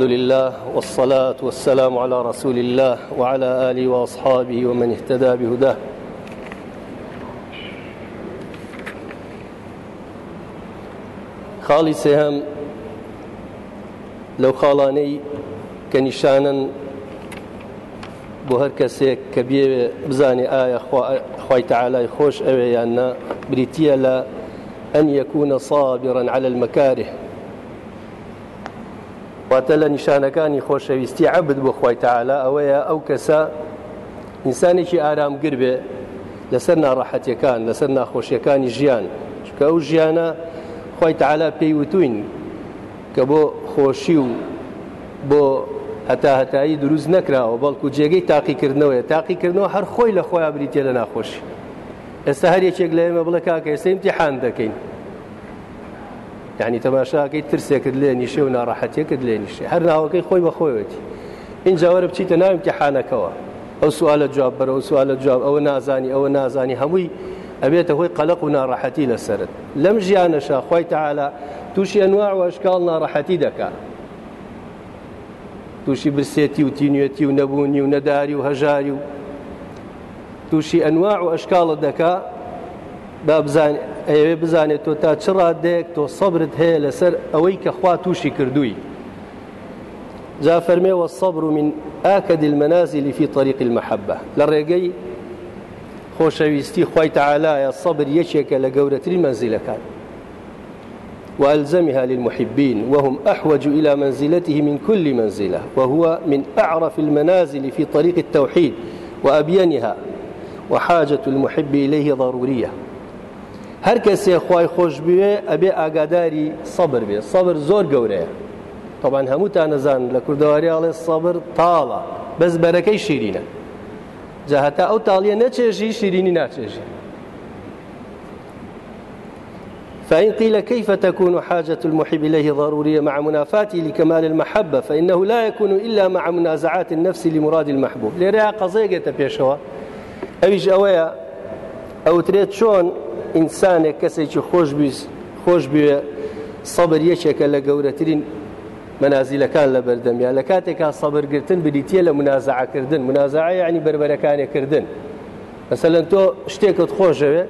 الحمد لله والصلاة والسلام على رسول الله وعلى آله وأصحابه ومن اهتدى بهداه. خاڵی سێهەم لەو خاڵانەی کە نیشانن بۆ هەر کەسێک کە بێ خۆش ئەوێ یاننا بریتە لە ئەن یەکوونە صابرا على المكاره. واتە لە نیشانەکانی خۆشەویستی عبد بۆ خی تعالا ئەوەیە ئەو کەسە ئینسانێکی ئارامگر بێ لەسەر ناڕەحەتیەکان لەسەر ناخۆشیەکانی ژیان. چکە ئەو ژیانە خی تعالا پێی وتوین کە بۆ خۆشی و بۆ هەتا هەتایی دروست نەکراوە بەڵکو جێگەی تاقیکردنەوەی تاقیکردنەوە هەر خۆی لە خۆیان بریتێ لە ناخۆشی. ئێستا هەر یەکێک لە ئێمە بڵە کاکە ئێستا امتحان دەکەین. یعنی تەماشاکەی ترسێکت لێ نیشێ و ناڕەحەتێکت لێ نیشێ هەر ناوەکەی خۆی بەخۆیەتی اینجاوەرە بچیتە ناو امتحانەکەەوە ئەو سوالە جواب بەرە ئەو سوالە جواب ئەوە نازانی ئەوە نازانی هەمووی ئەبێتە هۆی قەلق و ناڕەحەتی لەسرت لەم ژیانەشا خۆی تەعالا تووشی ئەنواع وەشکاڵ ناڕەحەتی دەکات تووشی برسێتی و تینوێتی و نەبوونی و نەداری و هەژاری و تووشی ئەنواع و ئەشکاڵت دەکا با ئەوێ بزانێت تۆ تا چ ڕادێک تۆ سەبرت هەیە لەسەر ئەوەی کە خوا تووشی کردووی. جا فەرمێ والصبر من آكد المنازل في طريق المحبة. لڕێگەی خۆشەویستی خی تعالایە صبر یەکێکە لە گەورەترین منزلەکان وألزمها للمحبين وهم أحوج إلى منزلته من كل منزلة وهو من أعرف المنازل في طريق التوحيد وأبينها وحاجة المحب إليه ضرورية هەر کەسێ خی خۆش بوێ ئەبێ ئاگاداری سەبر بێ. سەبر زۆر گەورەیە. تەبان هەمووتان نەزان لە کوردەواریاڵێ سەبر تاڵە. بەس بەرەکەی شیرینە. جاهتا ئەو تاڵیە نەچێژی شیرینی ناچێژی. فإن قيل كيف تكون حاجة المحب إليه ضرورية مع منافاته لكمال المحبة فإنه لا يكون إلا مع منازعات النفس لمراد المحبوب. لێرەیە قەزەیەگێتە پێشەوە ئەویش ئەوەیە ئەوترێت چۆن ئینسانێک کەسێکی خۆش بوێ سەبر یەکێکە لە گەورەترین منازیلەکان لە بەردەمیا لە کاتێکا سەبرگرتن بریتە لە منازعکردن منازعە ینی بربەرەکانێکردن مەسەلەن تۆ شتێکت خۆشەوێ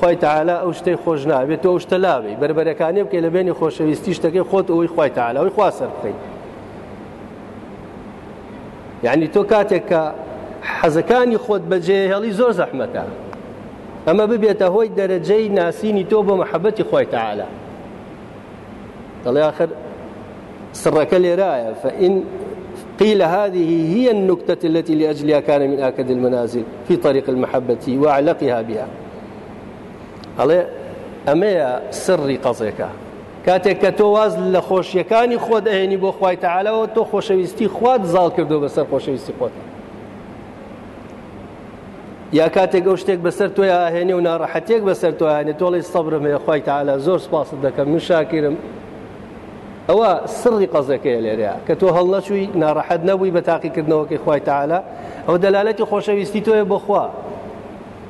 خی تعالا ئەو شتەی خۆش نابێت تۆ شتە لاوی بربەرەکانی بکە لە بینی خۆشەویستی شتەکەی خۆت ئەوەی خی تعالا ئەوی خواسەر بکەیت یعنی تۆ کاتێک کە حەزەکانی خۆت بەجێ هێڵی زۆر زەحمەتە. ئەمە ببێتە هۆی دەرەجەی ناسینی تۆ بۆ محەبەتی خۆی تعالا دەڵێ آخر سڕەکە لێرایە. فإن قيل هذه هي النكتة التي لأجلها كان من آكد المنازل في طريق المحبة وأعلقها بها. ئەڵێ ئەمەیە سڕی قەزێکە. کاتێک کە تۆ واز لە خۆشیەکانی خۆت ئەهێنی بۆ خی تعالەوە تۆ خۆشەویستی خوات زاڵ کردو بەسەر یا کاتێک ئەو شتێک بەسەر تۆ هێنێ و ناڕەحەتێک بەسەر تۆ هێنێت تۆڵی سەبرم هەیە خی تعالا زۆر سپاست دەکەم من شاکرم ئەوە سڕی قەزەکەی لێرەیە کە تۆ هەڵ نەچووی ناڕەحەت نەبووی بە تاقیکردنەوەکەی خی تعالا ئەو دەلالەتی خۆشەویستی تۆیە بۆخوا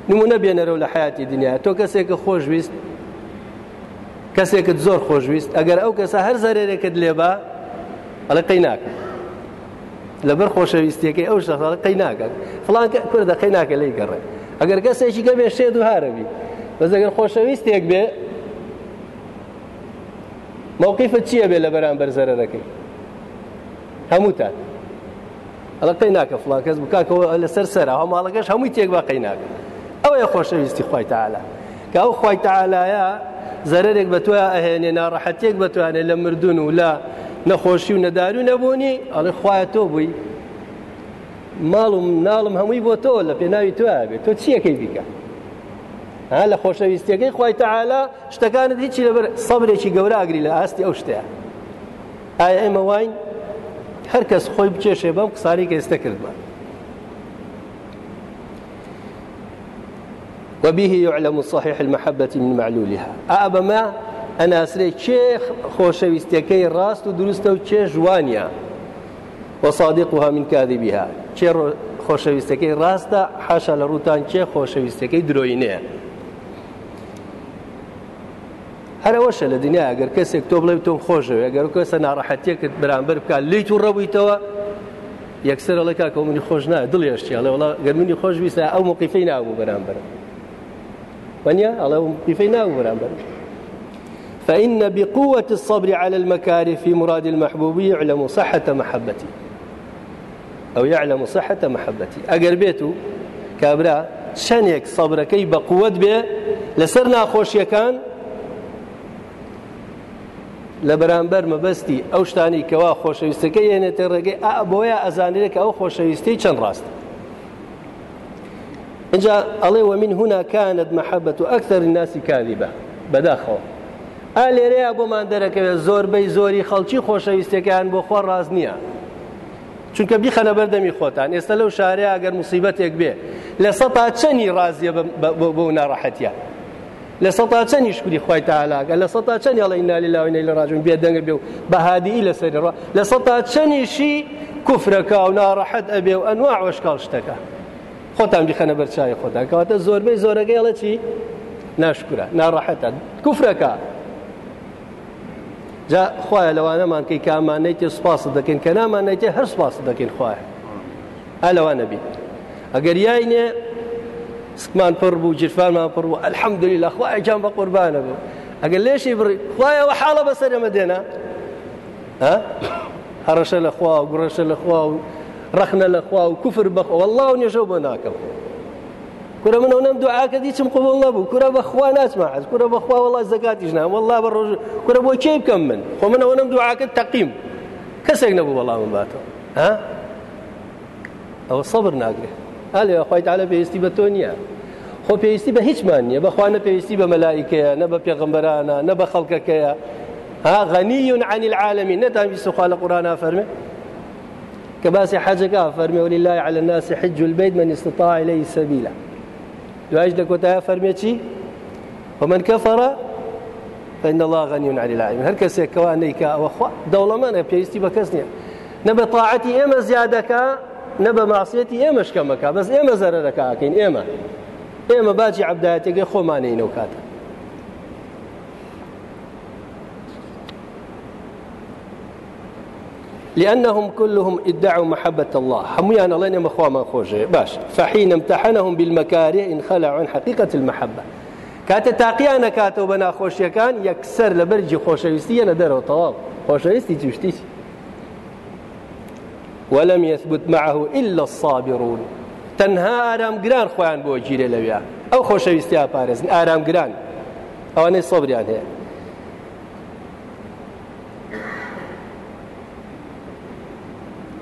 نمونە بێنەرەوە لە حیاتی دنیا تۆ کەسێکە خۆشویست کەسێکت زۆر خۆشویست. ئەگەر ئەو کەسە هەر زەرێرێکت لێبا ئەڵە قەی ناکە لەبەر خۆشەویستیەکەی ئەو شەخڵ قەی ناکەن فڵان کوردە قەی ناکە لی گەڕێ ئەگەر کەسێکی گە بێ شێد و هارەبی بەس ئەگەر خۆشەویستێک بێ مووقیفت چییە بێ لە بەرامبەر زەرەکەی هەمووتان ئەڵە قەی ناکە فڵان کەس بکاکەوە لەسەر سەرا هەماڵەکەش هەمووی تێک با قەی ناکە ئەوەیە خۆشەویستی خی تعالا کە ئەو خی تعالایە زەرێک بە توە ئەهێنێ ناڕەحەتێک بەتوانێت لە مردون و لە نەخۆشی و نەداری و نەبوونی ئەڵێ خوایە تۆ بووی ماڵم ناڵم هەمووی بۆ تۆ لە پێناوی تو بێت تۆ چیەکەی بیکە ها لە خۆشەویستیەکەی خی تەعالا شتەکانت هیچی لەبەر سەبرێکی گەوراگری لە ئاستی ئەو شتەیە ئایا ئێمە واین هەر کەس خۆی بچێشێ بەم قساری کە ئێستا کردوە وبه يعلم صحيح المحبة من معلولها أبا ما ئەناسرێ کێ خۆشەویستەکەی ڕاست و دروستە و کێ جوانە وەصادقها من کاذبها کێ خۆشەویستەکەی ڕاستە؟ حاشا لە ڕووتان کێ خۆشەویستەکەی درۆینەیە هەرەوەشە لە دنیا ئەگەر کەسێک تۆ بڵێ تۆم خۆشەوە ئەگەر کەسە ناڕەحەتیەکت بەرامبەر بکە لی و ڕەبوویتەوە یەکسەر لە کاکە منی خۆش نایە دڵێشتی ئەڵێ وڵا گەرمنی خۆش ویستە ئەو موقیفەی نابوو بەرامبەر. وەنیا ئەڵێ موقیفەی نابوو بەرامبەر. فإن بقوة الصبر على المكاره في مراد المحبوب يعلم صحة محبتي. أو يعلم صحة محبتي. أقر بيتو كابرا شنيك صبركي بقوة به لسرنا خوش يكان لە بەرامبەر مەبەستی ئەو شتانی کەوا خۆشەویستەکە یێنێتە ڕێگەی ئا بۆیە ئەزانێت کە ئەو خۆشەویستی چەند ڕاست اینجا ئەڵێ ومن هنا كانت محبة أكثر الناس كاذبة. بەداخەوە ئا لێرەیە بۆمان دەرەکەوێت زۆربەی زۆری خەڵکی خۆشەویستەکان بۆ خۆ ڕاز نییە. چونکە بیخەنە بەردەمی خۆتان ئێستا لەو شارەیە ئەگەر مصیبەتێک بێ لە سەتا چەنی ڕازیە بۆ ناڕەحەتە لە سەتا چەندی شکری خی تالاگە لە سەتا چەند ئەڵی نالی لاوینەی لە ڕاجون بێ دەنگە بێ و بەهادی لە سەرڕ لە سەتا چەندیشی کوفرەکە و ناڕەحەت ئەبێ و ئەنوا وەشکاڵ شتەکە. خۆتان بخەنە بەرچای خۆتان کەواتە زۆربەی زۆرەگەیڵە چی؟ ناشکرە ناڕەحەتە. کوفرەکە جا خخوایە لەوانەمان کەی کامانەی تێ سوپاس دەکەین کە نامانەی تێ هەر سوپاس دەکەین خخوایە ئە لەوانە بی ئەگەر یاینێ سکمان پڕ بوو جرفانمان پڕ بوو ئەلحەمدولی لە خوایەکیان بە قوربانە بوو ئەگەر لێشی بڕی خوایەوە حاڵە بەسەر ئەمە دێنا هەڕەشە لە خوا و گوڕەشە لە خوا و ڕەخنە لە خوا و کوفر بەخ والله و نێژە بۆ کورە منەوە نەم دوعاکە دیچم قبول نەبوو کورە بەخوا ناچمە حەز کورە بەخوا وڵای زەکاتیش نام والله ڕۆژ کورە بۆ کێ بکەم من؟ خۆ منەوە نەم دوعاکە تەقیم کەسێک نەبوو وەڵامم باتەوە ها؟ ئەوە سەبر ناگرێت هەلێ خۆی تعالە پێویستی بە تۆ نییە خۆ پێویستی بە هیچمان نییە بەخوا نە پێویستی بە مەلایکەیە نە بە پێغمبەرانە نە بە خەڵکەکەیە ها؟ غني عن العالمين نتام في سخال القرآن فرمي كباس حجك فرمي ولله على الناس حج البيت من استطاع إليه سبيلا يواجد لك وتاها فرمي شي ومن كفر فإن الله غني عن العالمين هل كسي كوانيك وخوا؟ دولة ما نبيستي بكسنيا نبي طاعتي إما زيادك نە بە ماسیەتی ئێمەش کەمەکە بەس ئێمە زەرە دەکاکەین ئێمە ئێمە باجی عبدایەتێکی خۆمانینەوە کاتە لأنهم كلهم ادعوا محبة الله. حميان الله إنما خوا ما خوجه. باش. فحين امتحنهم بالمكاره انخلعوا عن حقيقة المحبة. کات تاقیانا کاتو بنا خۆشیا کان یەکسەر لبرجي خۆشەویستی ئەنا دەرو طوال خۆشەویستی تشتيسي ولم يثبت معه إلا الصابرون. تەنها ئارام گران خۆیان بۆ گیرێ لەویا ئەو خۆشەویستیا پارێزن ئارام گران ئەوانەی سەبریان هەیە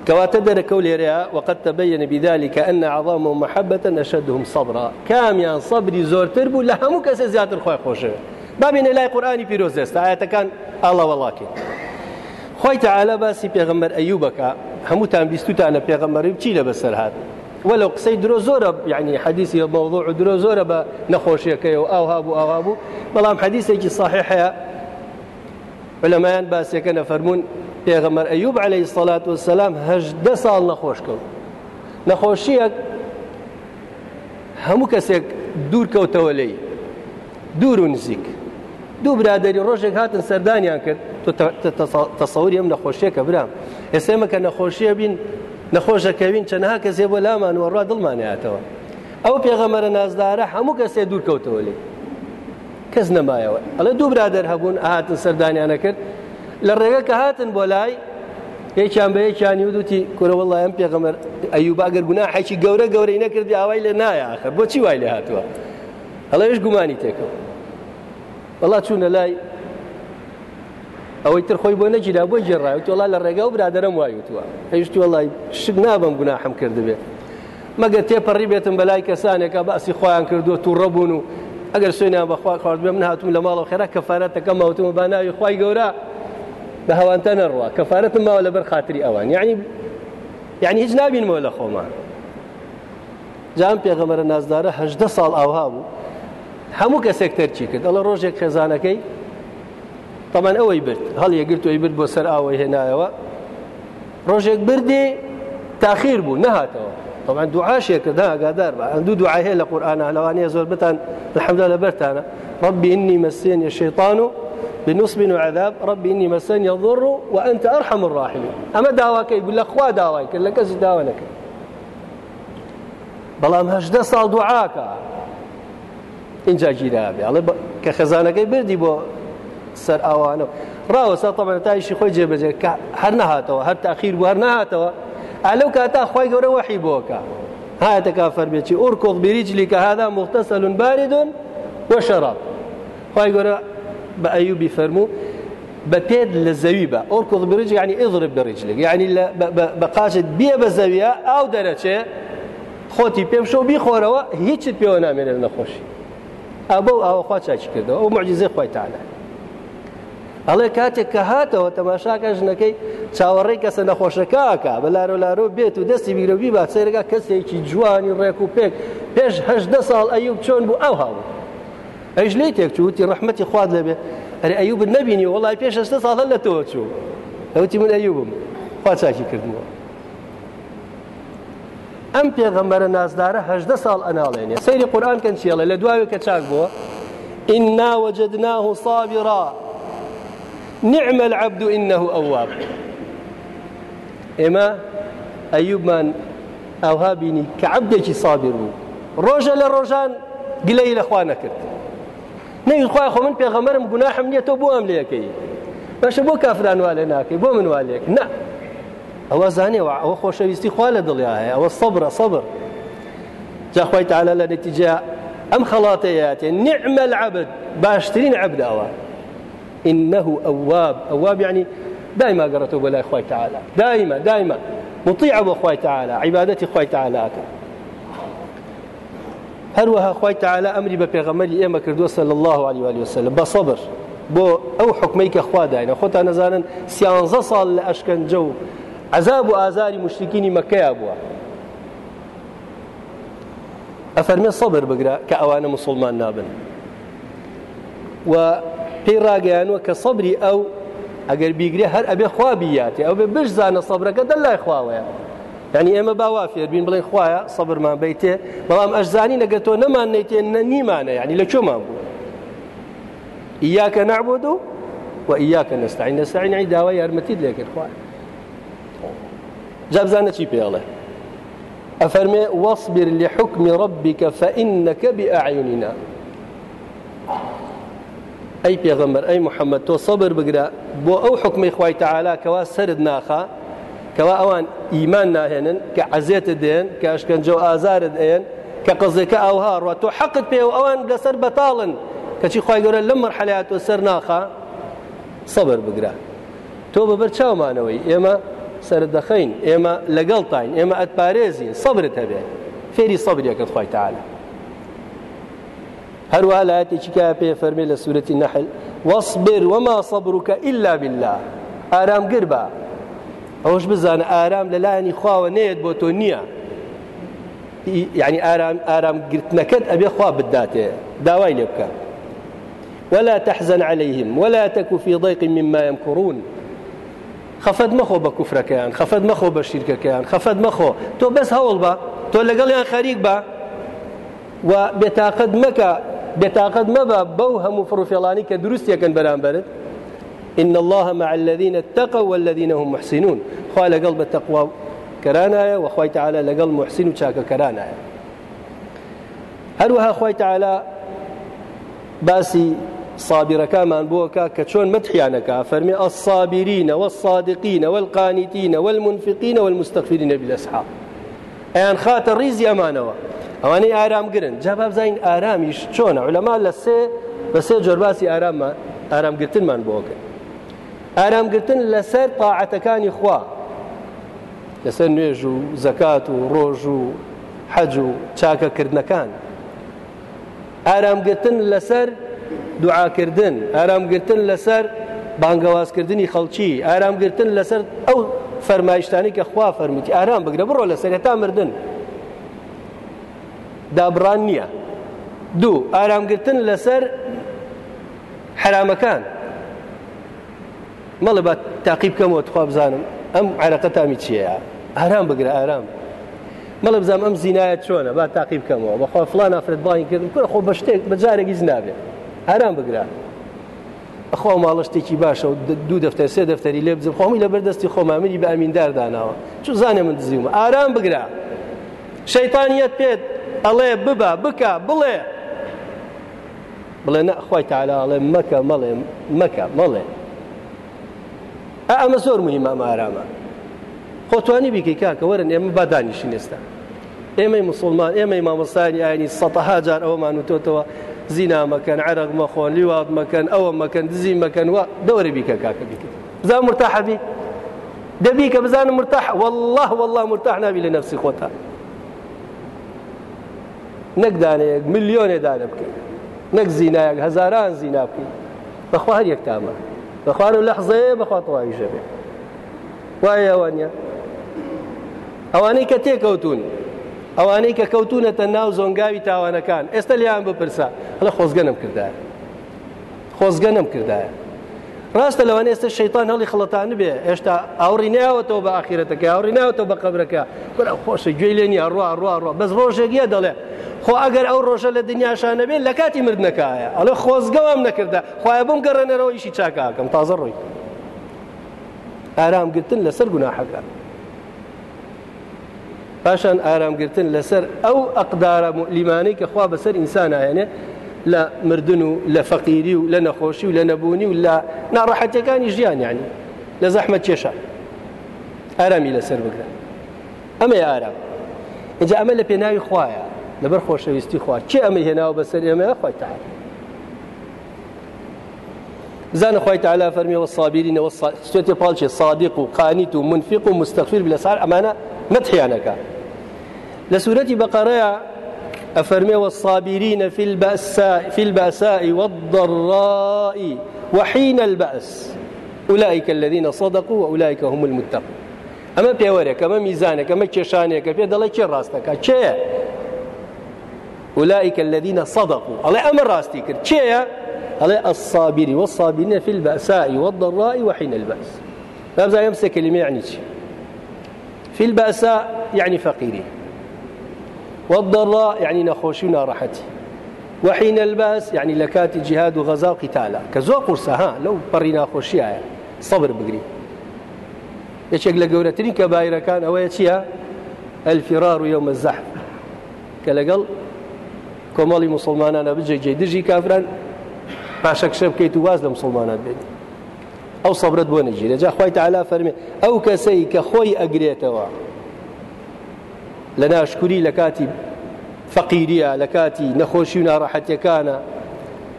کەواتە دەرەکە لێرەیە وقد تبين بذلك أن أعظمهم محبة أشدهم صبرا. کامیان سەبری زۆرتر بوو لە هەموو کەسە زیاتر خۆی خۆشەوە بابینە لای قورآانی پیرۆزێستا ئاەتەکان ئاڵە وەڵاکێ خۆی تەعاالە باسی پێغمبەر ئەیوبەکە هەمووتان بیستوتانە پێغەمەری چی لە بەسەر هاات وەلو قسەی درۆ زۆرە یعنی حەدیسی مەوضوع و درۆ زۆرە بە نەخۆشیەکەی و ئاو هابوو ئاوا بوو بەڵام حەدیسێکی صحیح هەیە لەمایان باسیەکە نەفەرمونون پێغەمەر ئەیوب عليه الصلاة والسلام هەژدە ساڵ نەخۆش کەوت نەخۆشیەک هەموو کەسێک دوور کەوتەوە لی دوور و نزیک. دوو برادری ڕۆژێک هاتن سەردانیان کرد. تەسەوری ئەم نەخۆشیەکە برام. ئێسێمە کە نەخۆشیە بین نەخۆشەکەوین چەنها کەسێ بۆ لامان وەڕوا دڵمانیاتەوە ئەو پێغەمەرە نازدارە هەموو کەسێ دوور کەوتەوە لێ کەس نەمایەوە. ئەڵێ دوو برادر هەبوون هاتن سەردانیانە کرد. لە ڕێگە کە هاتن بۆ لای یەکیان بە یەکیانی ودوتی کورەوەڵ ئەم پێغەمەر ئەیوباگەر گونا حەکی گەورە گەورەی نەکردی ئاوای لە نایە آخر. بۆچی وای لێ هاتووە؟ هەڵێش گومانی تێکەوە. وڵا چوونە لای ئەوەی تر خۆی بۆ نەگیرا بۆ جێڕاوی تۆڵا لە ڕێگا و برادرم وایوتوە هەیشتی وڵی شک نابم گوناحم کردبێ مەگەر تێپەڕی بێتم بەلای کەسانێکە باسی خۆیان کردووە تووڕەبوون و ئەگەر سوێنیان بەخوا خواردبێ من هاتوم لە ماڵەوە خێرا کەفاەتەکە ماوتم با ناوی خی گەورە. نەڕوە کەفاەتم ماوە لەبەر خااتری ئەوان یعنی یعنی هیچ نبینمەوە لە خۆمان. جام پێغەمەرە نازدارە هەدە ساڵ ئاوها بوو. هەموو کەسێک تەرچی کرد. ئەڵە ڕۆژێک خێزانەکەی تەمان ئەوەی برد. هەڵ یەگرت وی برد سەر ئاوەی هێنایەوە. ڕۆژێک بردێ تاخیر بوو نەهاتەوە. طبعا دوعاشێ کردنا ئاگادار بە. ئەندوو دوعای هەیە لە قورآانە لەوانەیە زۆر بتان الحمدا لە بەرتانە. ربي إني مسني الشيطان بنصب وعذاب ربي إني مسني الضر وأنت أرحم الراحمين. أما دعواك يقول لك خوا دعواك لك أزي دعوانك بەڵام هەشدە ساڵ دوعاکە اینجا گیرابێ ئەڵێ کە خەزانەکەی بردی بۆ سەر ئەوانە ڕاوەسا تەمە تایشی خۆی جێبەجێ کە هەر نەهاتەوە هەر تاخیر بوو هەر نهاتەوە ئالەو کاتا خۆی گەورە وەحی بۆکە هاتەکە فەرمێکی ئورکۆڵ بریجلی کە بارد وشراب. خۆی گەورە بە ئەیوبی فەرموو بە پێت لە زەوی بە. ئۆرکۆڵ برج یعنی ئضرب بەڕیجلێک یعنی بەقاچت بێ بە زەویە ئاو دەرەچێ خۆتی پێم شەو بیخۆرەوە هیچت پێوە نامێنێت نەخۆشی. ئەبە ئەوەخوا چاکی کردەوە ئەو معجززە خۆی تاالە ئەڵێ کاتێک کە هاتەوە تەماشاکە ژنەکەی چاوەڕێی کەسە نەخۆشەکەکە بە لارۆ لارۆ بێت و دەستی بیرەبی با سێرەکە کەسێکی جوانی ڕێک و پێک پێش هەشدە ساڵ ئەیوب چۆن بوو ئەو هاو ئەیش لی تێک چوتی ڕحمەتی خواد لەبێ ئەرێ ئەیوب نبینی وڵای پێش هەشدە ساڵ لە تۆ چوو ئەوتی من ئەیوبم خوا چاکی کردنەوە ئەم پێغەمبەرە نازدارە هەشدە ساڵ ئەناڵێنێ سەیری قورآن کەن چێڵە لە دواوی کە چاک بووە إنا وجدناه صابرا. نعم العبد إنه أواب. ئێمە ئەیوبمان ئەوها بینی کە عبدێکی سابر بوو لەخوا نەکرد نەوی خخوای خۆ من پێغەمەرم گوناحم نییە تۆ بۆ ئەم لەکەی باشە بۆ کافران وا لێ ناکەی بۆ من والێک. نه. ئەوە زانێەوە ئەوە خۆشەویستی خوا لە دڵیا هەیە. ئەوە سەبرە سەبر جاخوای تعالە لە نتیجە ئەم خەڵاتەیەاتێ نعم العبد باشترین عبداوە إنه أواب. أواب يعني دائما قرأته بلا إخوة تعالى دائما دائما مطيع أبو أخوة تعالى عبادتي أخوة تعالى أكل هەروەها خی تعالا ئەمری بە پێغەمەری ئێمە کردووە سە الله عليه وآله وسلم. بە سەبر بۆ ئەو حکمەی کە خوا داینە خۆتان نەزانن سیانزە ساڵ لە ئەشکەنجە و عذاب و ئازاری مشتکینی مەکەیا بووە ئەفەرمێ سەبر بگرە کە ئەوانە مسلمان نابن. و پێی ڕاگەیانوە کە سەبری ئەو ئەگەر بیگرێ هەر ئەبێ خوا بیاتێ ئەو بێ بشزانە سەبرەکە دە لای خواوەیە ینی ئێمە باوا فێربین بڵێن خوایە سەبرمان بیتێ بەڵام ئەشزانی لەگە تۆ نەمان نەیتێ نیمانە ینی لە چۆمان بوو ئیاکە نعبود نستعين. نستعين عند داوای یارمەتیت لێکرد خوایە جابزانە چی پێڵێ ئەفەرمێ وەصبر لحكم ربك فإنك بأعيننا. ئەی پێغەمبەر ئەی محەممەد تۆ سەبر بگرە بۆ ئەو حکمی خی تەعالا کەوا سرد ناخە کەوا ئەوان ئیمان ناهێنن کە عزیێتە دێن کە ئەشکەنجە و ئازارت ئێن کە قزەکە ئەوها ڕوە تۆ حەقت پێ و ئەوان لەسەر بەتاڵن کەچی خی گەورە لەم مەرحەلات و سەر ناخە سەبر بگرە تۆ بەبەر چاومانەوەی ئێمە سەر دەخەین ئێمە لەگەڵ تاین ئێمە ئەتپارێزین سەبرت هەبێ فێری سەبرێکت خی تعاالە هەروە لایەتێکی کا پێ وما صبرك إلا بالله. ئارامگر بە ئەوش بزانە ئارام لە لایەنی خواوە نێت بۆ تۆ نییە. یعنی ئارام ئارامگرتنەکەت ئەبێ خوا داوای لێ بکە. ولا تحزن عليهم ولا تك في ضيق مما يمكرون. خفد بە کوفرەکەیان خفد بە شیرکەکەیان خفد مەخۆ تۆ بەس هەوڵ بە تۆ لەگەڵیان خەریک بە. و بێتاقت مەکە بێتاقت مەبە بەو هەموو فڕوفێڵانی کە دروستیەکەن بەرامبرت إن الله مع الذين اتقوا والذين هم محسنون. لەگەڵ بە تەقوا کەرانایە وخوای تعالى لەگەڵ محسن و چاکە کەرانایە هەروەها خوای تعالى باسی صابرەکەمان بووەکە کە چۆن مدحیانەکە فەرمی الصابرين والصادقين والقانتين والمنفقين والمستغفرين بالأسحار. ئەیان خاتە ڕیزی ئەمانەوە ئەوانەی ئارامگرن جا بابزین ئارامیش چۆنە علەما لە سێ بە سێ جۆرباسی ئاراممان ئارامگرتنمان بۆکە ئارامگرتن لەسەر تاعەتەکانی خوا. لەسەر نوێژ و زەکات و ڕۆژ و حەج و چاکەکردنەکان. ئارامگرتن لەسەر دوعاکردن ئارامگرتن لەسەر بانگەوازکردنی خەڵکی ئارامگرتن لەسەر ئەو فەرمایشتانی کە خوا فەرمیتی ئارام بگرە بڕۆ لەسەر هێتا مردن. دابڕان نییە. دوو ئارامگرتن لەسەر حرامەکان. مەڵێ بە تاقیب بکەمەوە تخوا بزانم. ئەم عراقە تامی چییە؟ ئارام بگرە ئارام. مەڵە بزانام ئەم زینایەت چۆنە؟ با تاقی بکەمەوە بەخوا فلان ئافرەت باین کردم کورە خۆ بە شتێک بە جارێکی زنابێت ئارام بگرە. ئەخوا ماڵە شتێکی باشە و دوو دەفتەر سێ دەفتەری لێ بزم خۆمی لە بەردەستی خۆمامنی بە ئەمیندار داناوە چ زانێ من دزیومە. ئارام بگرا شەیتانیت پێت. ئەڵێ ببە بکە بڵێ. بڵێ نەخوای تاالڵێ مەکە مەڵێ مەکە مەڵێ. ئەمە زۆر مهمە ئەمە ئارامە خۆتوانی بیکەی کاکە وەرن ئێمە بادانیشی نێستا ئێمەی مسلمان ئێمەی مامۆستانی ئاینی سەتەها جار ئەومان وتۆتەوە زینا مەکەن عرق مەخۆن لیوات مەکەن ئەوە مەکەن دزی مەکەن وە دەوەرە بیکە کاکە بیکەیت زان مرتاح بی دەبی کە بزانم مرتاح؟ والله والله مرتاح نابی لە نفسی خۆتا نەک دانەیەک ملیۆنێ دانە بکەیت نەک زینایەک هەزاران زینا بەخوار و لەحزەیە بەخوا تەواوی ژەبێ وایە ئەوە نیە ئەوانەی کە تێکەوتون ئەوانەی کە کەوتونەتە ناو زۆنگاوی تاوانەکان ئێستا لیان بپرسە هەڵە خۆزگەنم کردایە. خۆزگەنم کردایە. ڕاستە لەوان ئێستا شەیتان هەڵی خڵەتان بێ ئێشتا ئاوڕی ناوەتەوە بە ئاخیرەتەکە ئاوڕی ناوەتەوە بە قبرەکە. خۆشە گوێی لێنی ئەڕوا ڕوا ڕوا بەس ڕۆژێکیە دەڵێ خۆ ئەگەر ئەو ڕۆژە لە دنیاشانە بێت لە کاتی مردنەکایە ئەڵێ خۆزگەوام نەکردە خخوای بم گەڕێنەرەوە ئیشی چاکاکەم تازە ڕۆی ئارامگرتن لەسەر گوناحەکە پاشان ئارامگرتن لەسەر ئەو ئەقدارە لیمانەی کە خوا بەسەر ئینسانایەنێ لە مردن و لە فەقیری و لە نەخۆشی و لە نەبوونی و لە ناڕەحەتەکانی ژیان یعنی. لە زەحمە کێشە ئارامی لەسەر بگرن. ئەمە ئارام اینجا ئەمە لە پێناوی خوایە لەبەر خۆشەویستی خوا چێ ئەمە هێناوە بەسەر ئێمە خۆی تا زان خۆی تعالا فەرمی والصابرين والصابرين پاڵچێ صادق و قانیت و منفق و مستغفر بلەسار ئەمانە نەتحیانەکە لە سوورەتی بەقەرەیە والصابرين في البأساء في البأساء والضراء وحين البأس. أولئك الذين صدقوا وأولئك هم المتقون. ئەمە پێوەرێک ئەمە میزانێک ئەمە کێشانێکە پێ دەڵێ چێ ڕاستەکە أولئك الذين صدقوا. الله أمر راستي كر چێە ئەڵێ الصابري والصابرين في البأساء والضراء وحين البأس. بابزا يمسك كلمة يعني في البأساء يعني فقيري والضراء يعني نخوشي ونراحتي وحين البأس يعني لكات جهاد وغزاء وقتالا. كزو قرصة ها؟ لو برينا خوشيها صبر بقري. يشك لقورتين كبايرة كان أو يتشيها الفرار يوم الزحف. كالقل كمالي مسلمانان بجي جي دجي كافران پاشەک شە بکەیت و واز لە مسلمانات بێت. ئەو سەبرت بۆ نەگیرە جا تعالا فەرمێ ئەو کەسەی کە خۆی ئەگرێتەوە لە ناشکوری لە کاتی فەقیریە لە کاتی نەخۆشی و ناڕەحەتیەکانە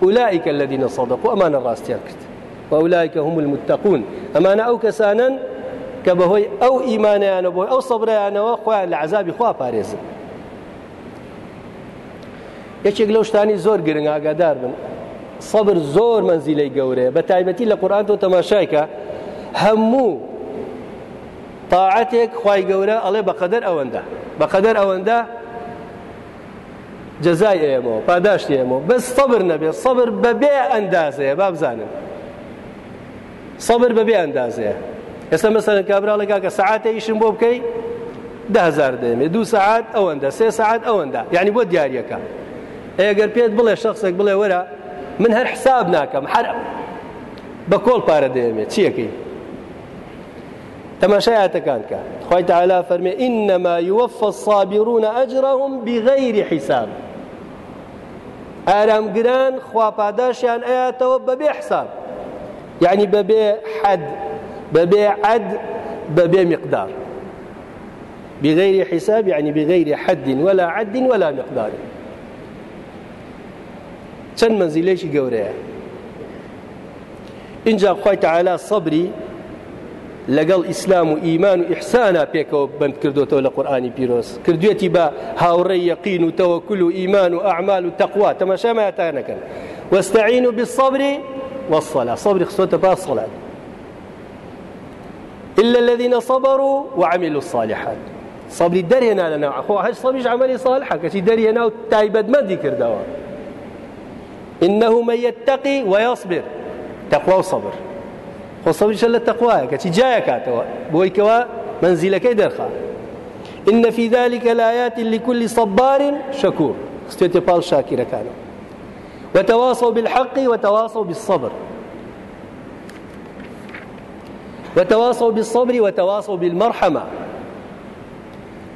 أولئك الذين صدقوا ئەمانە راستیان کرد وأولئك هم المتقون. ئەمانە ئەو کەسانە کە بەهۆی ئەو ئیمانیان بۆی ئەو سەبریان وخوا العذاب خوا پارێز یەکێک لەو شتانی زۆر گرنگ ئاگادار بن. سەبر زۆر منزیلەی گەورەیە. بە تایبەتی لە قورآان تۆ تەماشایکە هەموو تاعاتێک خی گەورە ئەڵێ بەقەدەر ئەوەندە. بەقەدەر ئەوەندە جەزای ئێمەوە پاداشتی ئێمەوە. بەس سەبر نەبێ. سەبر بەبێ ئەندازەیە با بزانن سەبر بەبێ ئەندازەیە. ئێستا مەسەر کابراڵێکا کە سعاتە ئیشم بۆ بکەی دههزار دەمێ دوو سعات ئەوەندە سێ سعات ئەوەندە. یعنی بۆ دیارەکە ئەگەر پێت بڵێ شخصێک بڵێ وەرە من هەر حساب ناکەم هەر بە کۆڵ پارە دەیەمێت چیەکەی تەماشایاتەکان کە. خی تعالا فەرمێ ئینەما یوەفە الصابرون ئەجرهم بغەیری حیساب ئارامگران خواپاداشیان ئاياتەوە بەبێ حساب. يعني بەبێ حد بەبێ عد بەبێ مقدار. بغير حساب يعني بغير حد ولا عد ولا مقدار. چەند منزیلێکی گەورەیە. اینجا خی تعالا سەبری لەگەڵ ئیسلام و ئیمان و ئیحسانە پێکەوە بند کردوتەوە لە قورآانی پیرۆز. کردوێتی بە هاوڕێی یەقین و تەوەکل و ئیمان و ئەعمال و تەقوا. تەمەشامایەتانەکەن وەستەعین و بالصبری والصلاة. صبر خصوة باس صلاة. إلا الذين صبروا وعملوا الصالحات. صبري درينا لنا أخو هاش صبري عملي صالحة كشي درينا وتايبد ما ذكر دوا إنه من يتقي ويصبر. تقوى وصبر. وصبر شل التقوى كتي جاية كاتوا بويكوا منزلك درخا إن في ذلك الآيات لكل صبار شكور. استيت بال شاكر كانوا. وتواصوا بالحق وتواصوا بالصبر. وتواصوا بالصبر وتواصوا بالمرحمة.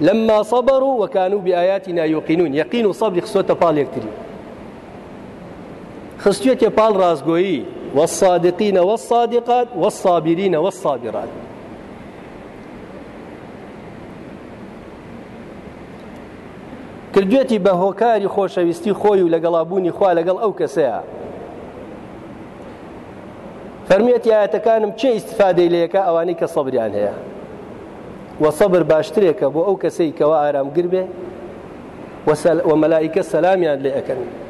لما صبروا وكانوا بآياتنا يوقنون. يقين صبر. خصوة بال يكتري. خصوة بال رازقوي والصادقين والصادقات والصابرين والصابرات. کردوێتی بە هۆکاری خۆشەویستی خۆی و لەگەڵابوونی خوا لەگەڵ ئەو کەسەیە. فەرمیەتی ئاەتەکانم چه ئیسفادەی لەیەکە ئەوانەی کە سەبریان هەیە. وە سەبر باشترێکە بۆ ئەو کەسەی کەەوە ئارامگر بێ و مەلایکە سەلامیان لێ ئەەکەن.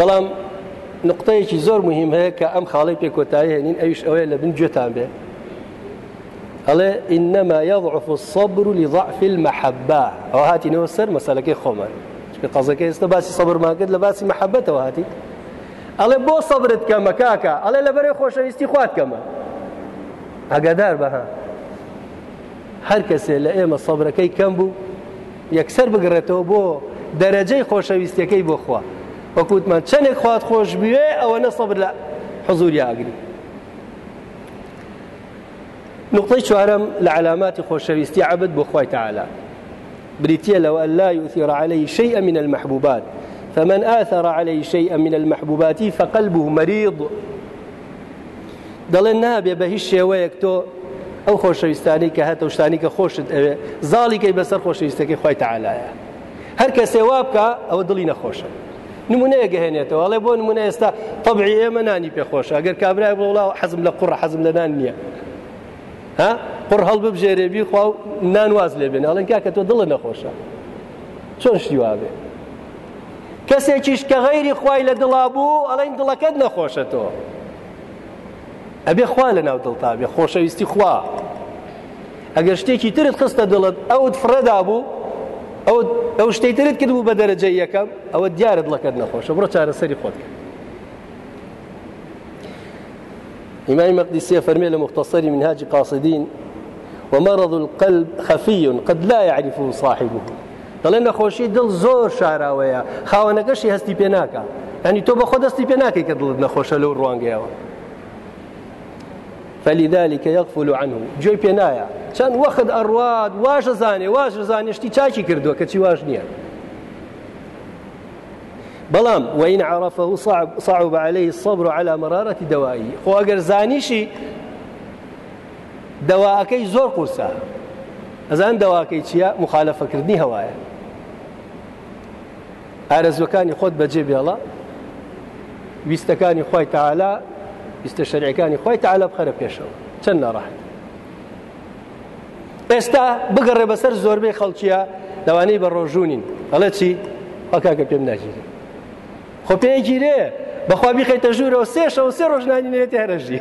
بەڵام نقطەیەکی زۆر مهم هەیە کە ئەم خاڵی پێ کۆتایی هێنین ئەوش ئەوەیە لە بن گوێتان بێ ئەڵێ إنما يضعف الصبر لضعف المحبة. ئەو هاتینەوە سەر مەسەلەکەی خۆمان قەزەکە ئێستا باسی سەبرمان کرد لە باسی محەبەتەوە هاتی ئەڵێ بۆ سەبرت کەمە کاکە ئەڵێ لە بەرەی خۆشەویستی خوات کەمە ئەگەدار بەها هەر کەسێ لە ئێمە سەبرەکەی کەم بوو یەکسەر بگرێتەوە بۆ دەرەجەی خۆشەویستەکەی بۆ خوا وەکووتمان چەندێک خوات خۆش بوێ ئەوە نەسەبر لە حزوری ئاگری. نقطەی چوارم لە علاماتی خۆشەویستی عبد بۆ خی تعالا بريتيا لو أن لا يؤثر عليه شيئا من المحبوبات فمن آثر عليه شيئا من المحبوبات فقلبه مريض دەڵێن نابێ بە هیچ شێوەیەک تۆ ئەو خۆشەویستانی کە هاتە شتانی کە خۆشت ئەوێ زاڵیکەی بەسەر خۆشەویستەکەی خی تعالایە هەر کەسێ وا بکە نمونەیە گەهێنێتەوە ئەڵێ بۆ نمونە ئێستا طبعی ئێمە نانی پێخۆشە ئەگەر کابرای بۆ وڵاو حەزم لە قوڕ حەزم لە نان نییە ها؟ قڕ هەڵ ببژێرێبی خوا نانواز لێ بێن ئەڵێن کاکە تۆ دڵە نەخۆشە چۆن شتیوا بێ کەسێکیش کە غەیری خوای لە دڵا بوو ئەڵێن دڵەکەت نەخۆشە تۆ ئەبێ خوا لە ناو دڵتا بێ خۆشەویستی خوا. ئەگەر شتێکی ترت خستە دڵت ئەوت فرەدا بوو ئەو شتەی ترت کرد بوو بە دەرەجە یەکەم ئەوە دیارت دڵەکەت نەخۆشە بڕۆ چارەسەری خۆت کرد إمام مقدسي فرمي لمختصر منهاج قاصدين ومرض القلب خفي قد لا يعرفه صاحبه. دەڵێن نەخۆشی دڵ زۆر شاراوەیە خاوەنەکەشی هەستی پێ ناکە ینی تۆ بە خۆ دەستی پێ ناکەی کە دڵت نەخۆشە لەو ڕوانگەیەوە فلذلك يغفل عنه. پێ نایە چەند وەخت ئەڕوات واشە زانێ واش زانشتی چاکی کردووە کەچی واش نییە. بەڵام وإن عرفه صعب, صعب عليه الصبر على مرارة دوائه. خۆ ئەگەر زانیشی دەواکەی زۆر قورسە ئەزان دەواکەی چییە؟ مخالەفەکردنی هەوایە. ئارەزوەکانی خۆت بەجێ بێڵە. ویستەکانی خۆی تاالا ویستە شەرعەکانی خۆی تاالە بخەرە پێشەوە. چەند ناڕاحت ئێستا بگەڕێ بەسەر زۆربەی خەڵکیە لەوانەی بە ڕۆژوونین. ئەڵێ چی؟ ئەکاکە پێم ناگیری خۆ پێگیرێ بەخوا بیخیتە ژوورەوە سێشەوە سێ ڕۆژنانی نێتی هەرەژی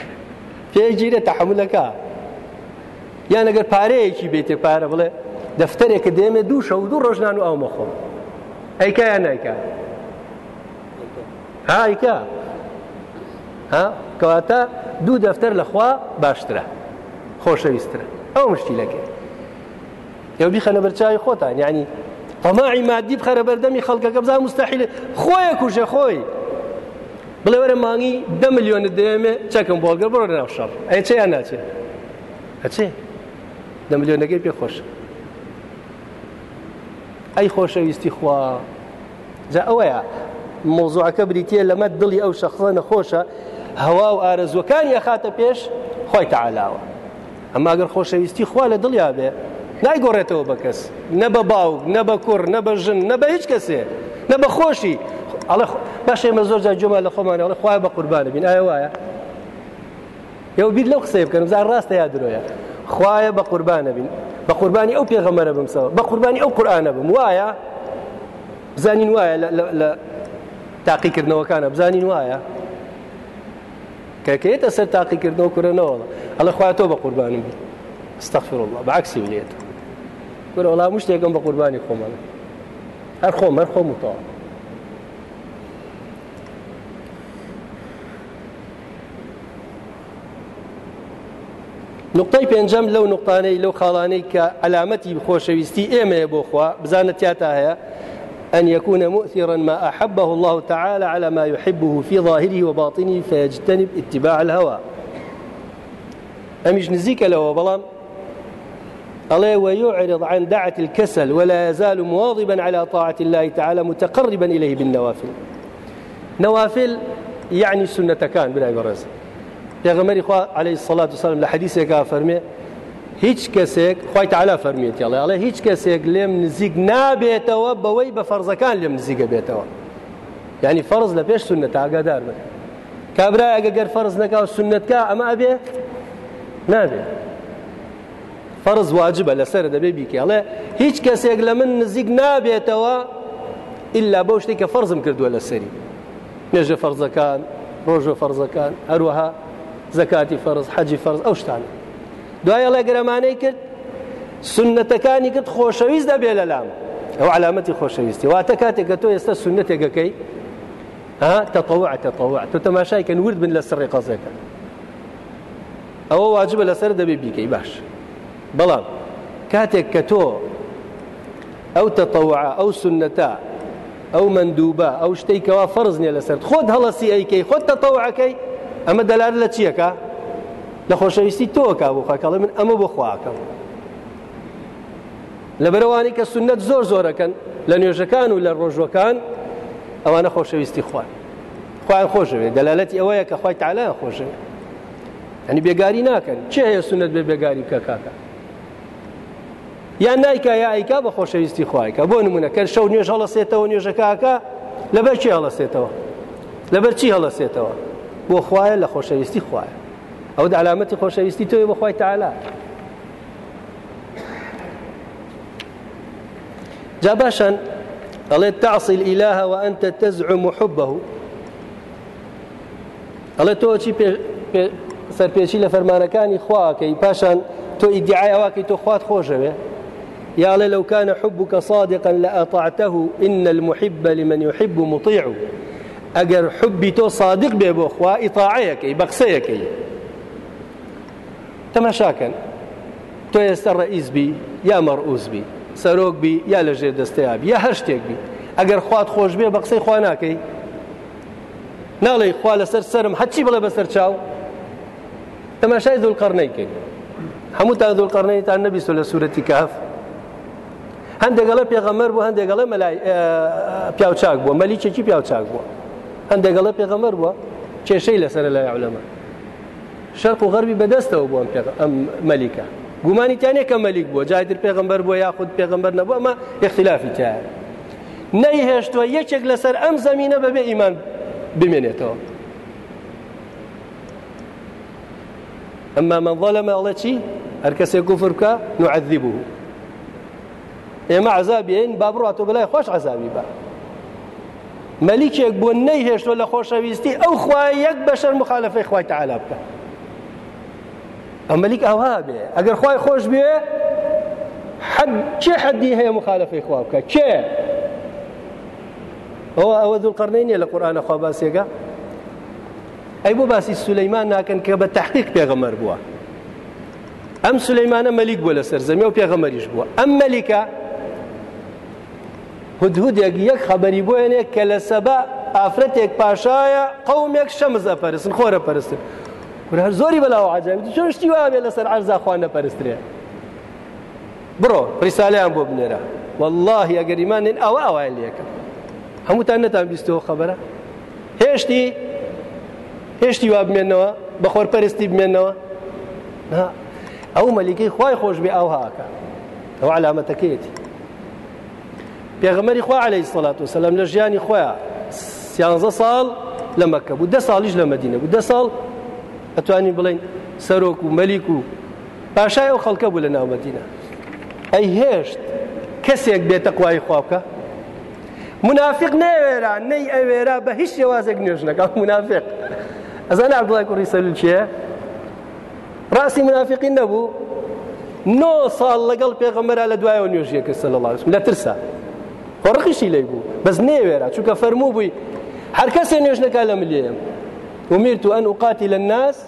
پێگیرێت تەحملەکە. یان ئەگەر پارەیەکی بێتێ پارە بڵێ دەفتەرێکە دێمێ دوو شەو دوو ڕۆژنان و ئەو مەخۆم. ئەیکە یان نایکە هایکە ها کەواتە دوو دەفتەر لەخوا باشترە خۆشەویسترە. ئەو مشتیلەکە ئێوە بیخەنە بەرچاوی خۆتان یعنی تەماعی مادی بخەرە بەردەمی خەڵکەکە بزان مستحیل. خۆیە کوژە خۆی. بڵێ وەرە مانگی دە ملیۆنت دەوێمێ چەکەم بۆڵگە بڕۆ ناو شەڕ. ئەی چیان ناچێت ئەچێ؟ دە ملیۆنەکەی پێ خۆش. ئەی خۆشەویستی خوا. جا ئەوەیە مۆزوعەکە بریتە لەمە دڵی ئەو شەخصە نەخۆشە هەوا و ئارەزوەکانی ئەخاتە پێش خۆی تەعالاوە. ئەمما گەر خۆشەویستی خوا لە دڵیا بێ نایگۆڕێتەوە بە کەس. نە بە باوک نە بە کوڕ نە بە ژن نە بە هیچ کەسێ. نە بە خۆشی. باش ئێمە زۆر جا جۆما لە خۆمانە ئەڵە خوای بە قوربانە بین. ئایا وایە؟ ئێوە بیر لەو قسەی بکەن زار ڕاستە یا درۆیە؟ خوایە بە قوربانە بین. بە قوربانی ئەو پێغەمەرە بمسەوە بە قوربانی ئەو قورآانە بم. وایە؟ بزانین وایە لە تاقیکردنەوەکانە. بزانین وایە؟ کەکەیتە سەر تاقیکردنەوە کوورەنەوە ئەڵە خوای تۆ بە قوربانم بی. استغفر الله بعکسی بێت وەرە وەڵام شتێکم بە قوربانی خۆمانە. هەر خۆم هەر خۆم وتەوە. نقطەی پێنجەم لەو نقطانەی لەو خاڵانەی کە علامەتی خۆشەویستی ئێمەیە بۆ خوا بزانە تیاتا هەیە أن يكون مؤثرا ما أحبه الله تعالى على ما يحبه في ظاهره وباطنه فيجتنب اتباع الهوى. أمش نزيك له بلام الله ويعرض عن دعة الكسل ولا يزال مواظبا على طاعة الله تعالى متقربا إليه بالنوافل. نوافل يعني سنة كان بلا برز پیغمبر خوا عليه الصلاة والسلام لحديثك فرمي هیچ کەسێک خی تعالا فەرمیێتیڵێ ئەڵێ. هیچ کەسێک لێم نزیک نابێتەوە بەوەی بە فەرزەکان لێم نزیگە بێتەوە. یعنی فەرز لە پێش سنت ئاگادار بن. کابرا ئەگە گەر فەرز نەکاو سنتکە ئەمە ئەبێ؟ نابێت فەرز واجبە لەسەر دەبێ بیکێڵێ هیچ کەسێک لە من نزیک نابێتەوە ئللا بەو شتێککە فەرزم کردووە لەسەری نێژە فەرزەکان ڕۆژە فەرزەکان هەروەها زەکاتی فەرز حەجی فەرز ئەو شتانە. دوایە لە گەرەمانەی کرد سنتەکانی کرد خۆشەویست دەبێ لە لام. ئەو علامەتی خۆشەویستی. واتە کاتێک کە تۆ ئێستا ها؟ تطوع تطوع تۆ تەماشای کەن ورد بن لە سڕی قەزەکە ئەوە واجبە لەسەر دەبێ بیکەی باش. بەڵام کاتێک کە تۆ ئەو تەطوع ئەو سنەتە ئەو مندوبە ئەو شتێکەوە فەرز نیە لەسەر. خۆت هەڵەسی ئەیکەی خۆت تەطوعەکەی ئەمە دەلار لە چیەکە لە خۆشەویستی تۆکە بۆ خواکەڵێ من ئەمە بۆ خواکەم لە بەرەوانی کە سنت زۆر زۆرەکەن لە نوێژەکان و لە ڕۆژەکان ئەوانە خۆشەویستی خوان خوان خۆشەوێ دەلالەتی ئەوەیە کە خخوای تعالا خۆشەوێ. ئەنی بێگاری ناکەن. چه هەیە سنت بێ بێگاری بکە کاکە یان نایکە یا ئایکا بە خۆشەویستی خوایکە. بۆ نمونە کە شەو نوێژ هەڵەسێتەوە نوێژەکەکە لەبەر چی هەڵەسێتەوە؟ لەبەر چی هەڵەسێتەوە؟ بۆ خوایە لە خۆشەویستی خوایە. ئەو علامەتی خۆشەویستی تۆی بەخوای تعالا جا باشن ئەڵێ تعصي الإله وأنت تزعم حبه. ئەڵێ تۆ چی سەرپێچی لە فەرمانەکانی خواکەی پاشان تۆ ئیدعای ئەوواکەی تۆ خوات خۆشەوێ. يا لو كان حبك صادقا لأطعته إن المحب لمن يحب مطيع. أجر حبي تو صادق بيبو أخوة إطاعيك بقسيك تەماشاکەن تۆ ئێستا ڕئیس بی یا مەڕئوس بی. سەرۆک بی یا لە ژێر دەستیابی یا هەر شتێک بی. ئەگەر خوات خۆش بێ بە قسەی خوا ناکەی. ناڵێ خوا لەسەر سرم هەچی بڵێ بەسەر چاو. تەماشای دڵقەرنەیکەی هەموو تا دڵقەرنەیتان نەبیست لە سوورەتی کاف. هەندێکگەڵە پێغەمەر بوو هەندێکگەڵە پیاوچاک بووە. مەلیچێکی پیاوچاک بووە. هەندێکگەڵە پێغەمەر بووە. کێشەی لەسەر لای عولەمە شەرق و غەربی بەدەستەوە بۆ ئەم مەلیکە. گومانی تیانێک کە مەلیک بووە. جایتر پێغمبەر بۆ یاخود پێغمبەر نەبوو ئەمە اختلافی تایە نەیهێشتووە یەکێک لەسەر ئەم زمینە بەبێ ئیمان بمێنێتەوە. ئەمما من ظلمە ئەڵێ چی؟ هەر کەسێک کوفر بکە نعذبه ئێمە عذابین با بڕاتۆ بەلای خۆش عذابی بە. مەلیکێک بۆ نەیهێشتوە لە خۆشەویستی ئەو خوای یەک بەشەر مخالفەی خوای تعالا بکە. ئەمەلیک ئەوها بێ ئەگەر خی خۆش بێ چێ حەدی هەیە مخالفەی خوا بکە کێ ئەوە ئەوە دوو قڕنەی نیە لە قورآانە خوا باسێگە ئەی بۆ باسی سولەیمان ناکەن کە بە تحقیق پێغەمەر بووە ئەم سولەیمانە مەلیک بووە لە سەرزەمی و پێغەمەریش بووە ئەم مەلیکە هودهودێک یەک خەبەری بۆێنێک کە لە سەبە ئافرەتێک پاشایە قومێک شەمز ئەپەرستن خۆرە پەرستن هەر زۆری بەلاوە عجاوی چۆن شتی وابێ لەسەر عرزاخواان نەپەرسترێ؟ بڕۆ ڕیسالیان بۆ بنێرە. واللهی ئەگەر ایمانین ئەوە ئەوای لەکە هەمووتان نەتان بیستەوە خەبەرە. هێشتی هێشتی وا بمێنەوە بە خۆرپەرستی بمێنەوە ئەو مەلیکەی خی خۆش بێ ئەو هاکە. ئەو علامەتەکەیەتی. پێغەمەری خوا عليه سڵات و سەلام لە ژیانی خۆیان. سیانزە ساڵ لە مەکە بوو. دە ساڵیش لە مدینە بوو. دە ساڵ ئەتوانی بڵین سەرۆک و مەلیک و پاشای ئەو خەڵکە بوو لە ناومەدینە ئەی هێشت کەسێک بێتە قوای خوابکە؟ منافق نەوێرا نەی ئەوێرا بە هیچ شێوازێک نوێژنەکە منافق. ئەزان عبدڵای کوڕی سەلول چیە ڕاستی منافقین نەبوو. نۆ ساڵ لەگەڵ پێغەمبەرا لە دوایەوە نوێژیەکە سەل الله لە ترسا. خۆڕقیشی لەی بوو. بەس نێوێرا چونکە فەرموو بووی هەر کەسێ نوێژنەکە لە ملێم أمرت أن أقاتل الناس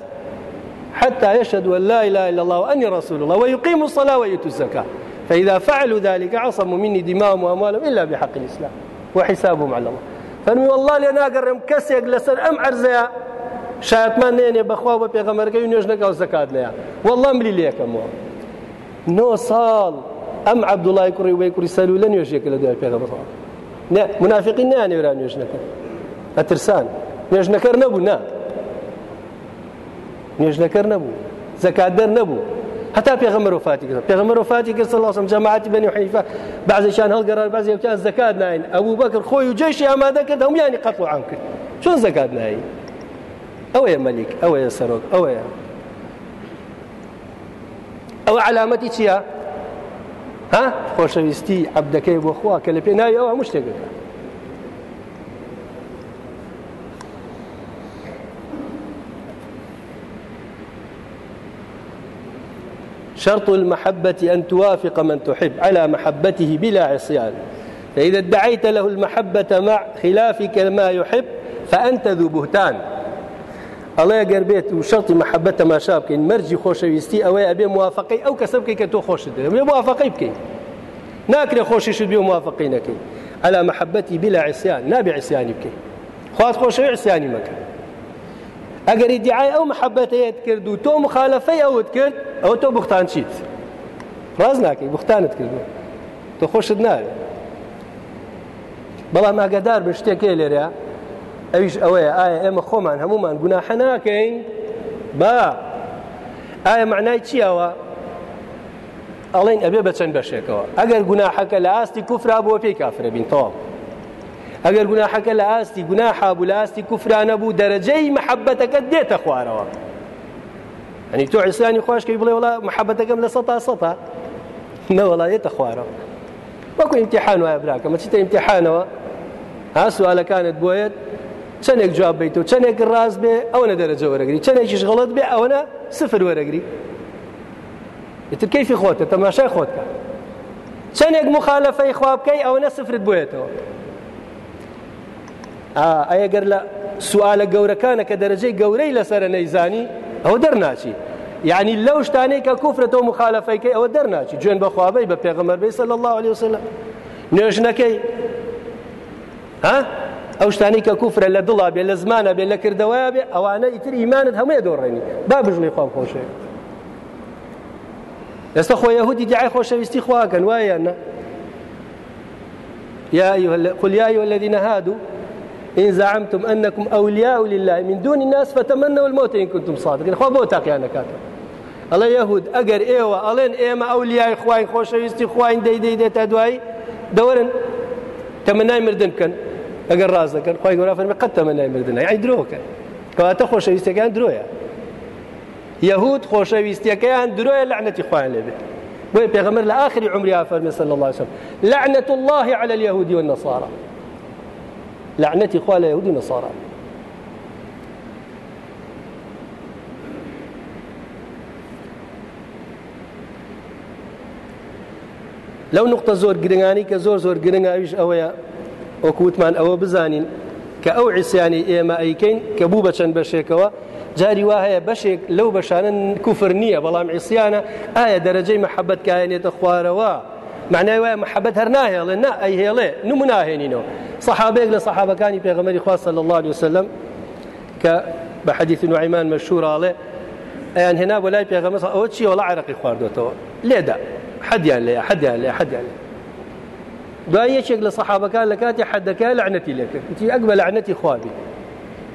حتى يشهدوا أن لا إله إلا الله وأني رسول الله ويقيموا الصلاة ويؤتوا الزكاة. فإذا فعلوا ذلك عصموا مني دماءهم وأموالهم إلا بحق الإسلام وحسابهم على الله. فەرمی والله لێ ناگەڕێم کەسێک لەسەر ئەم عەرزەیە شایەتمان نێنێ بەخوا بە پێغەمەرەکەی نوێژ نەکەو زەکات لەیە والله ملی لێکەمەوە نۆ ساڵ ئەم عەبدوڵای کوڕی وەی کوری سەلو لە نوێژێکە لە دوای پێغەمبەر منافقین نانێرا نوێژ نەکە ئەترسان نوێژنەکەر نەبوو زەکاتدەر نەبوو هەتا پێغەمەر وفاتی کرد. پێغەمەر وفاتی کرد صلی الله جەماعەتی بنی حنیفە بعضیشان هەڵگەڕان بعضی وتیان زەکات ناین ئەبوو بەکر خۆی و جێشی ئامادە کرد هەمویانی قەت و عام کرد. چۆن زەکات نایی ئەوەیە مەلیک ئەوەیە سەرۆک ئەوەیە ئەوە علامەتی چییە؟ ها؟ خۆشەویستی عبدەکەی بۆ خوا کە لە پێ ناوی شرط المحبة أن توافق من تحب على محبته بلا عصيان. فإذا ادعيت له المحبة مع خلافك ما يحب فأنت ذو بهتان. الله يقر بيت وشرط محبة ما شابك إن مرجي خوش ويستي أو أبي موافقي أو كسبك كتو خوش أبي موافقي بكي. ناكر خوش شد بي موافقينك على محبتي بلا عصيان نابي عصياني بكي. خوات خوش عصياني مكان ئەگەر دیعای ئەو محەبەتەیەت کرد و تۆ مخالفەی ئەوت کرد ئەوە تۆ بختان چیت؟ ڕاز ناکەی بختانت کردو تۆ خۆشت ناوێت بەڵام ئاگادار بە شتێکێ لێرە؟ ئەویش ئەوەیە ئایا ئێمە خۆمان هەمومان گوناحە ناکەین با ئایا معنای چیەوە ئەڵێن ئەبێ بە چەند بەشێکەوە. ئەگەر گوناحەکە لە ئاستی کوفرا بۆ پێی کافرە بین تەواو ئەگەر گوناحەکە لە ئاستی گوناحا بوو لە ئاستی کوفرانە بوو دەرەجەی محەبەتەکە دێتە خوارەوە. ئەنی تۆ عیسانی خۆشکەی بڵێ وڵا محەبەتەکەم لە سەتا سەتا. نەوەڵایەتە خوارەوە. وەکو امتحان وایە براکەمە چیتە امتحانەوە؟ ها سوالەکانت بۆیت چەندێک جواب بیت و چەندێک ڕاست بێ؟ ئەوە دەرەجە وەرەگری. چەندێکیش غڵت بێ؟ ئەوە سفر وەرەگری. ئتر کەیفی خۆتە؟ تەماشای خۆتکە. چەندێک مخالفەی خوابکەی ئەوە سفرت بۆیێتەوە ئەگەر لە سوالە گەورەکانە کە دەرەجەی گەورەی لەسرە نەیزانی ئەو دەرناچی. یعنی لەو شتانەی کە کوفرەتەوە مخالفەکەی ئەوە دەرناچی. جوێن بەخوابەی بە پێغەمەربەی سەل الله عليه وسلم. نوێژنەکەی ها؟ ئەو شتانی کە کوفرە لە دڵا بێ لە زمانە بێ لە کردەوەیە بێ ئەوانە ئیتر ئیمانت هەمووی دۆڕێنی. با بژڵی خۆم خۆشێ ئێستا خۆ یهودی دیعای خۆشەویستی خواکەن وایە يا أيها قل أيها الذين هادوا إن زعمتم أنكم أولياء لله من دون الناس فتمنوا الموت إن كنتم صادقين. خوا بۆ تاقییانە کاتە ئەڵێ یەهود ئەگەر ئێوە ئەڵێن ئێمە ئەولیای خوای خۆشەویستی خوین دەیدەی دێتە دوایی دەوەرن تەمەنای مردن بکەن ئەگەر ڕاز دەکەن خی گەورا فەرمی قەت تەمەنای مردن. ئەی درۆکەن کەواتە خۆشەویستەکان درۆیە یەهود خۆشەویستیەکەیان درۆیە لعنەتی خوایان لێبێت بۆی پێغەمبەر لە آخری عمرها فەرمی صلى الله عليه وسلم لعنة الله على اليهود والنصارى. لعنەتی خوا لە یهودی نەسارا لەو نقطە زۆر گرنگانی کە زۆر زۆر گرنگاویش ئەوەیە وەکووتمان ئەوە بزانین کە ئەو عیسیانی ئێمە ئەیکەین کە بوو بە چەند بەشێکەوە جاری وا هەیە بەشێک لەو بەشانن کوفر نییە بەڵام عیسیانە ئایا دەرەجەی محەبەت کایێنێتە خوارەوە؟ معنای وایە محەبەت هەر ناهێڵێ نا ئەی هێڵێ نمو ناهێنینەوە صحابەیەک لە صحابەکانی پێغەمەری خوا صلی الله عليه وسلم کە بە حەدیث نوعیمان مەشهور ئاڵێ ئەیان هێنا بۆ لای پێغەمە ئەوە چی؟ وڵا عێرەقی خواردوێتەوە لێدا حەدیان لێ حەدیان لێ حەدیان لێ دوای یەکێک لە صحابەکان لە کاتی حەدەکە لعنەتی لێکرد وتی ئەکبە لعنەتی خوابی.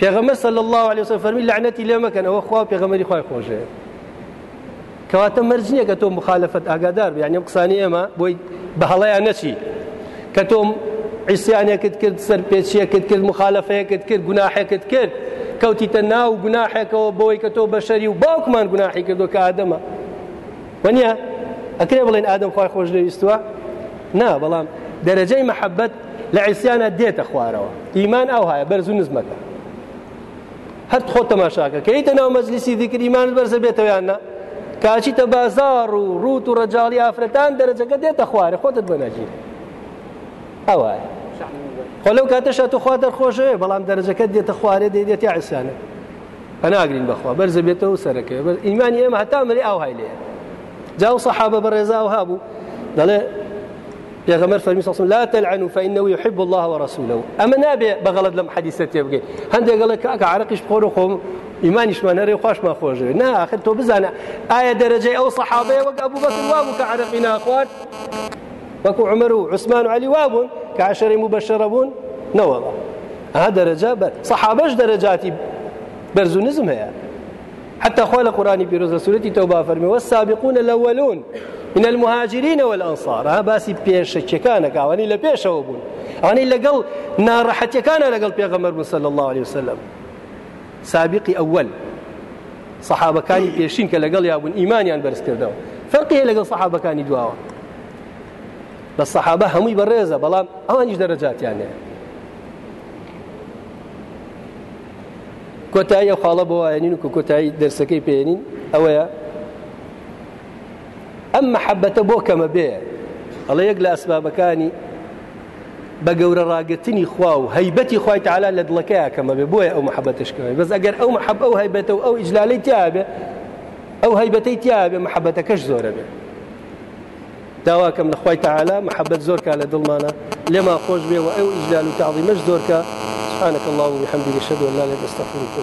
پێغەمە صلی الله عليه وسلم فەرمی لعنەتی لێ مەکەن ئەوە خوا پێغەمەری خوای خۆشەیە کەواتە مەرجنیە کە تۆ مخالفت ئاگادار یعنی قسانی ئێمە بۆی بە هەڵەیان نەچی کە تۆم عیسیانێکت کرد سەر پێچیەکت کرد مخالفەیەکت کرد گوناحێکت کرد کەوتیتە ناو گوناحێکەوە بۆی کە تۆ بەشەری و باوکمان گوناحی کردو کە ئادەمە وەنیە ئەکرێ نا بەڵام دەرەجەی محەبەت لە عیسیانە دێتە خوارەوە ئیمان ئەو هەیە بەرز و نزمەکە هەر خۆ تەماشاکە کەیتە ناو مەجلیسی دیکرد ایمان بەرزە کاچیتە بازار و ڕوت و ڕەجاڵی ئافرەتان دەرەجەکە دێتە خوارە خۆتت بەنەجی ئەوە خۆ لەو کاتەشە تو خوا دەرخۆشەوێ بەڵام دەرەجەکە دێتە خوارێ دەیدێت یا عیسانە پەناگرین بەخوا بەرزە بێتەوە سەرەکەی ئیمانی ئێمە هەتا مری ئاو های لێ جا و سەحابە بە ڕێزا و هابوو. دەڵێ پێغەمەر فەرمی سەسم لا تلعنوا فإنه يحب الله ورسوله. ئەمە نابێ بەغەڵت لەم حەدیثە تێبگەی هەندێک گەڵێ کاکە عرقیش بخۆر و خۆشمان خۆشوێ نا آخر تۆ بزانە ئایا دەرەجەی ئەو سەحابەیە وەک ئەبوو بەکر وابوو کە عرقی ناخوارد وەکو عمر و عوسمان و علی وابوون کە عشەڕی مبەشەرە بوون نەوەڵە ئەها دەرەجە بەر سەحابەش دەرەجاتی بەرز حتى قال القرآن رزق سورة توبة فرمي. والسابقون الأولون من المهاجرين والأنصار. ها باسي بيش كانك أواني لبيش وبون أواني لقل نار حتى كان لقل بيغمر صلى الله عليه وسلم. سابقي أول. صحابة كان بيشين كلقل يا أبون إيمان يعني برس كردوا فرقه لقل صحابة كان دواوا بس صحابة هم يبرزة بلام أوانيش درجات يعني. کۆتایی ئەو خاڵە بۆ وایەنین و کۆتایی دەرسەکەی پێێنین ئەوەیە ئەم محەبەتە بۆ کەمە بێ ئەڵە یەک لە ئەسبابەکانی بە گەورە ڕاگرتنی خوا و هەیبەتی خی تعالا لە دڵەکەی کەمە بێ بۆیە ئەو محەبەتشکەوە بەس ئەگەر ئەو محەب ئەو هەیبەتە و ئەو ئیجلالەی تیاابێ ئەو هەیبەتەی تیاابێ محەبەتەکەش زۆرە داواکەم لەخوای تعالا محەبەت زۆر کا لە دڵمانە لێما خۆش بێ و ئەو زۆرکە سبحانك اللهم وبحمدك أشهد أن لا إله